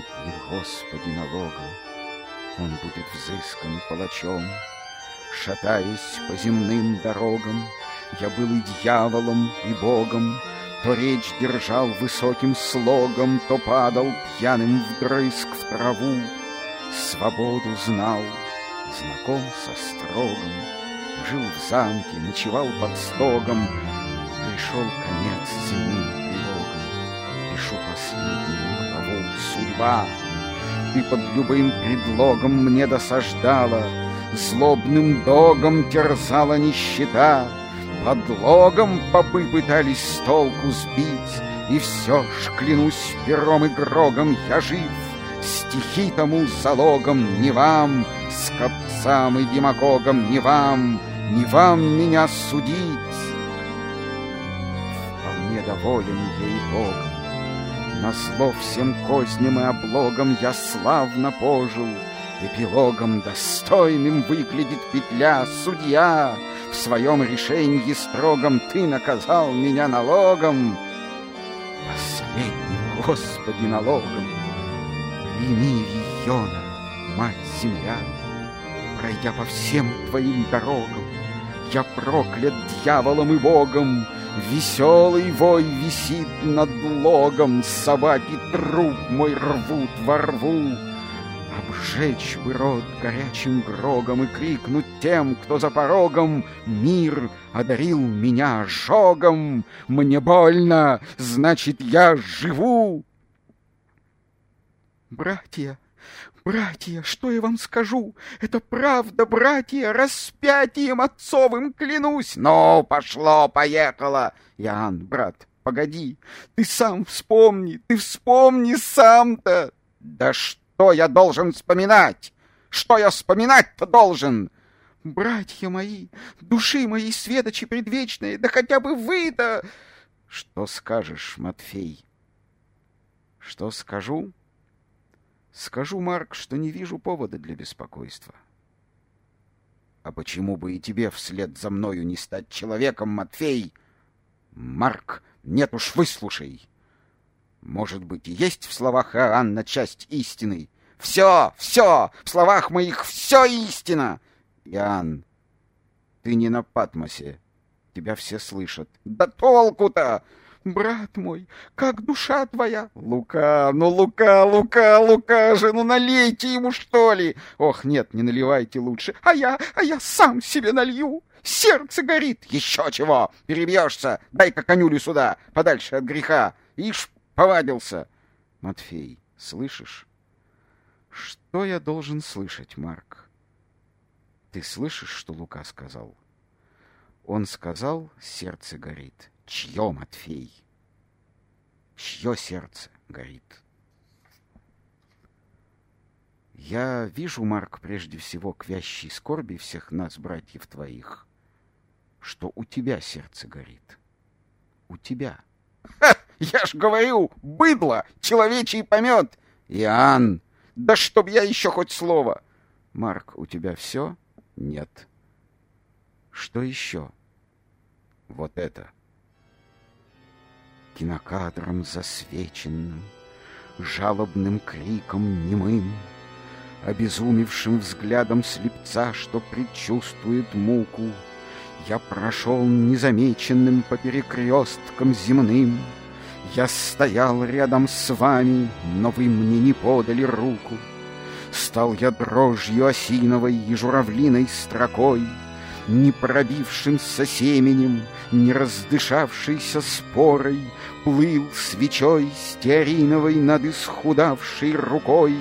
Последний, Господи, налогом. Он будет взыскан палачом. Шатаясь по земным дорогам, Я был и дьяволом, и богом, То речь держал высоким слогом, То падал пьяным вдрызг в траву. Свободу знал, знаком со строгом, Жил в замке, ночевал под стогом, Пришел конец земным тревогам, Пишу последнюю главу «Судьба». Ты под любым предлогом мне досаждала, Злобным догом терзала нищета, Подлогом попы пытались с толку сбить, И все ж, клянусь пером и грогом, я жив, Стихи тому залогом не вам, Скопцам и демагогам не вам, Не вам меня судить. Вполне доволен ей-богом, на зло всем козням и облогам Я славно пожил, Эпилогом достойным выглядит петля Судья, в своем решении строгом Ты наказал меня налогом. Последним, Господи, налогом. Прими Вийона, мать-земля Пройдя по всем твоим дорогам. Я проклят дьяволом и богом Веселый вой висит над логом, Собаки труп мой рвут во рву. Обжечь бы рот горячим грогом И крикнуть тем, кто за порогом Мир одарил меня ожогом. Мне больно, значит, я живу. Братья, Братья, что я вам скажу? Это правда, братья, распятием отцовым клянусь. Ну, пошло, поехало. Ян, брат, погоди, ты сам вспомни, ты вспомни сам-то. Да что я должен вспоминать? Что я вспоминать-то должен? Братья мои, души моей светочи предвечные, да хотя бы вы-то... Что скажешь, Матфей? Что скажу? Скажу, Марк, что не вижу повода для беспокойства. А почему бы и тебе вслед за мною не стать человеком, Матфей? Марк, нет уж, выслушай. Может быть, и есть в словах Иоанна часть истины. Все, все, в словах моих все истина. Иоанн, ты не на Патмосе. Тебя все слышат. Да толку-то! Брат мой, как душа твоя? Лука, ну Лука, Лука, Лука же, ну налейте ему, что ли? Ох, нет, не наливайте лучше. А я, а я сам себе налью. Сердце горит. Еще чего? Перебьешься. Дай-ка конюлю сюда, подальше от греха. Ишь, повадился. Матфей, слышишь? Что я должен слышать, Марк? Ты слышишь, что Лука сказал? Он сказал, сердце горит. Чье, Матфей? Чье сердце горит? Я вижу, Марк, прежде всего к вящей скорби всех нас, братьев твоих, что у тебя сердце горит. У тебя. Ха! Я ж говорю, быдло, человечий помет. Иоанн, да чтоб я еще хоть слово. Марк, у тебя все? Нет. Что еще? Вот это кинокадром засвеченным, Жалобным криком немым, Обезумевшим взглядом слепца, Что предчувствует муку, Я прошел незамеченным По перекресткам земным. Я стоял рядом с вами, Но вы мне не подали руку. Стал я дрожью осиновой И журавлиной строкой, Не пробившимся семенем, Не раздышавшейся спорой, Плыл свечой стеариновой над исхудавшей рукой,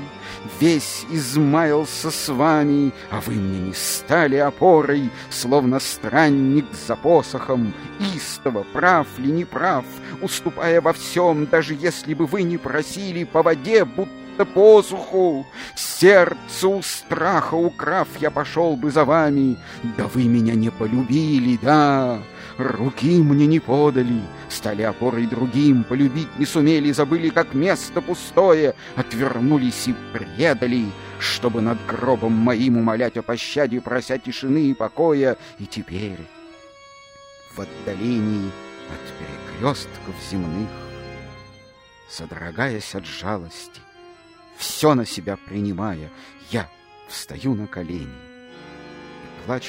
Весь измаялся с вами, а вы мне не стали опорой, Словно странник за посохом, истово, прав ли, не прав, Уступая во всем, даже если бы вы не просили По воде, будто посуху. Сердцу страха украв, я пошел бы за вами, Да вы меня не полюбили, да, руки мне не подали, Стали опорой другим, полюбить не сумели, Забыли, как место пустое, Отвернулись и предали, Чтобы над гробом моим умолять о пощаде, Прося тишины и покоя. И теперь в отдалении от перекрестков земных, Содрогаясь от жалости, все на себя принимая, я встаю на колени и плачу